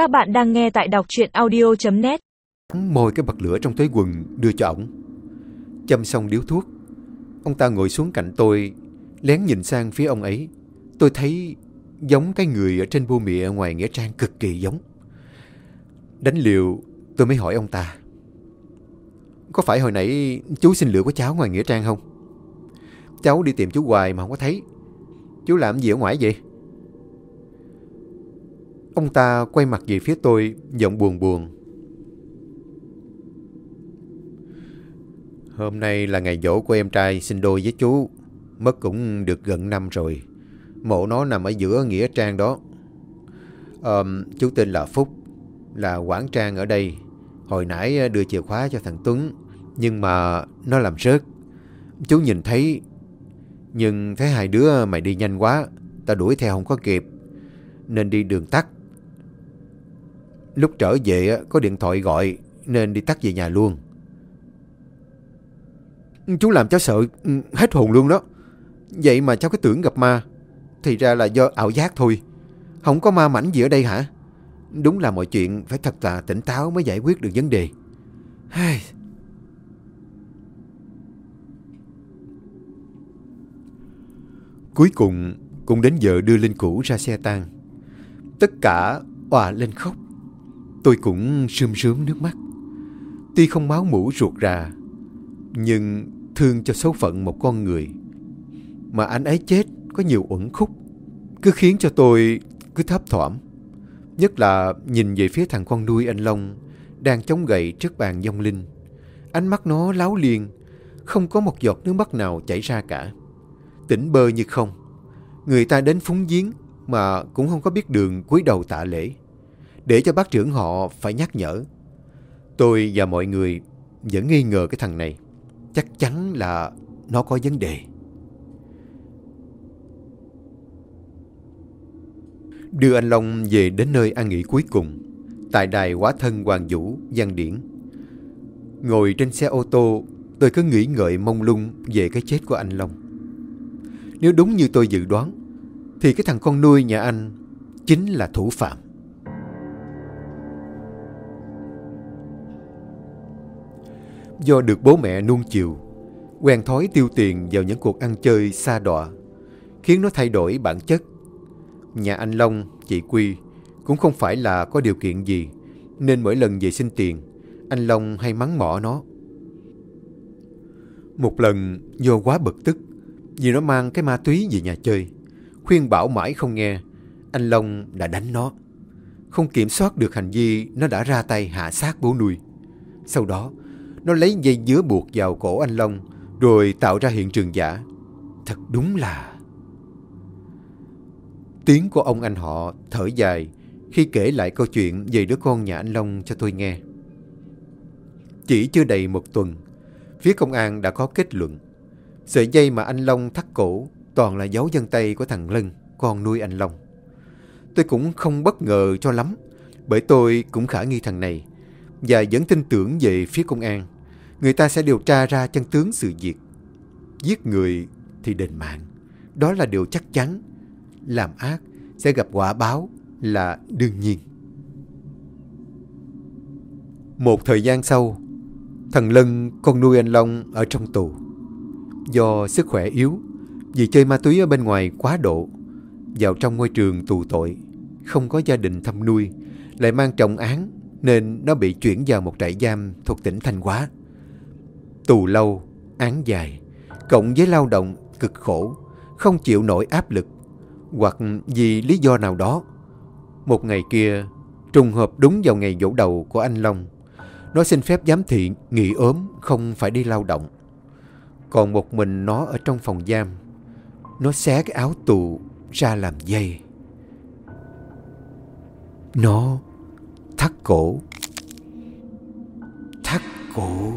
Các bạn đang nghe tại đọc truyện audio.net môi cái bật lửa trong túi quần đưa cho ổng. Châm xong điếu thuốc, ông ta ngồi xuống cạnh tôi, lén nhìn sang phía ông ấy. Tôi thấy giống cái người ở trên bô mịa ngoài Nghĩa Trang cực kỳ giống. Đánh liều, tôi mới hỏi ông ta. Có phải hồi nãy chú xin lửa của cháu ngoài Nghĩa Trang không? Cháu đi tìm chú hoài mà không có thấy. Chú làm gì ở ngoài vậy? Ông ta quay mặt về phía tôi, giọng buồn buồn. Hôm nay là ngày dỗ của em trai sinh đôi với chú. Mất cũng được gần năm rồi. Mộ nó nằm ở giữa Nghĩa Trang đó. À, chú tên là Phúc, là quản trang ở đây. Hồi nãy ờ, đưa chìa khóa cho thằng Tuấn, nhưng mà nó làm rớt. Chú nhìn thấy, nhưng thấy hai đứa mày đi nhanh quá, ta đuổi theo không có kịp, nên đi đường tắt. Lúc trở về có điện thoại gọi, nên đi tắt về nhà luôn. Chú làm cháu sợ ừ, hết hồn luôn đó. Vậy mà cháu cứ tưởng gặp ma. Thì ra là do ảo giác thôi. Không có ma mảnh gì ở đây hả? Đúng là mọi chuyện phải thật là tỉnh táo mới giải quyết được vấn đề. Cuối cùng cũng đến giờ đưa Linh Cũ ra xe tang. Tất cả hòa lên khóc. Tôi cũng sương sướng nước mắt. Tuy không máu mũ ruột ra, nhưng thương cho số phận một con người. Mà anh ấy chết có nhiều uẩn khúc, cứ khiến cho tôi cứ thấp thỏm. Nhất là nhìn về phía thằng con nuôi anh Long đang chống gậy trước bàn dông linh. Ánh mắt nó láo liền, không có một giọt nước mắt nào chảy ra cả. Tỉnh bơ như không. Người ta đến phúng giếng mà cũng không có biết đường cúi đầu tạ lễ. Để cho bác trưởng họ phải nhắc nhở. Tôi và mọi người vẫn nghi ngờ cái thằng này. Chắc chắn là nó có vấn đề. Đưa anh Long về đến nơi an nghỉ cuối cùng, tại đài quá thân Hoàng Vũ, Giang Điển. Ngồi trên xe ô tô, tôi cứ nghĩ ngợi mông lung về cái chết của anh Long. Nếu đúng như tôi dự đoán, thì cái thằng con nuôi nhà anh chính là thủ phạm. Do được bố mẹ nuông chiều, quen thói tiêu tiền vào những cuộc ăn chơi xa đọa, khiến nó thay đổi bản chất. Nhà anh Long, chị Quy cũng không phải là có điều kiện gì, nên mỗi lần về xin tiền, anh Long hay mắng mỏ nó. Một lần do quá bực tức, vì nó mang cái ma túy về nhà chơi, khuyên bảo mãi không nghe, anh Long đã đánh nó. Không kiểm soát được hành vi, nó đã ra tay hạ sát bố nuôi. Sau đó, nó lấy dây dứa buộc vào cổ anh Long rồi tạo ra hiện trường giả. Thật đúng là... Tiếng của ông anh họ thở dài khi kể lại câu chuyện về đứa con nhà anh Long cho tôi nghe. Chỉ chưa đầy một tuần, phía công an đã có kết luận. Sợi dây mà anh Long thắt cổ toàn là dấu vân tay của thằng Lân, con nuôi anh Long. Tôi cũng không bất ngờ cho lắm, bởi tôi cũng khả nghi thằng này và vẫn tin tưởng về phía công an. Người ta sẽ điều tra ra chân tướng sự việc. Giết người thì đền mạng. Đó là điều chắc chắn. Làm ác sẽ gặp quả báo là đương nhiên. Một thời gian sau, thằng Lân, con nuôi anh Long ở trong tù. Do sức khỏe yếu, vì chơi ma túy ở bên ngoài quá độ, vào trong ngôi trường tù tội, không có gia đình thăm nuôi, lại mang trọng án nên nó bị chuyển vào một trại giam thuộc tỉnh Thanh Hóa. Tù lâu, án dài, cộng với lao động cực khổ, không chịu nổi áp lực, hoặc vì lý do nào đó. Một ngày kia, trùng hợp đúng vào ngày dỗ đầu của anh Long, nó xin phép giám thị nghỉ ốm không phải đi lao động. Còn một mình nó ở trong phòng giam, nó xé cái áo tù ra làm dây. Nó cổ. Thắt cổ.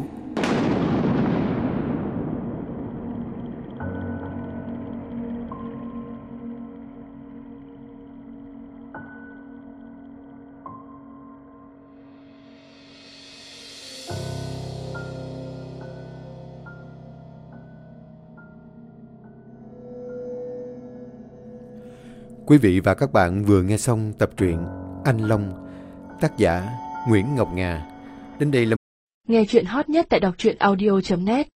Quý vị và các bạn vừa nghe xong tập truyện Anh Long Tác giả Nguyễn Ngọc Ngà. Đến đây là Nghe chuyện hot nhất tại đọc truyện audio.net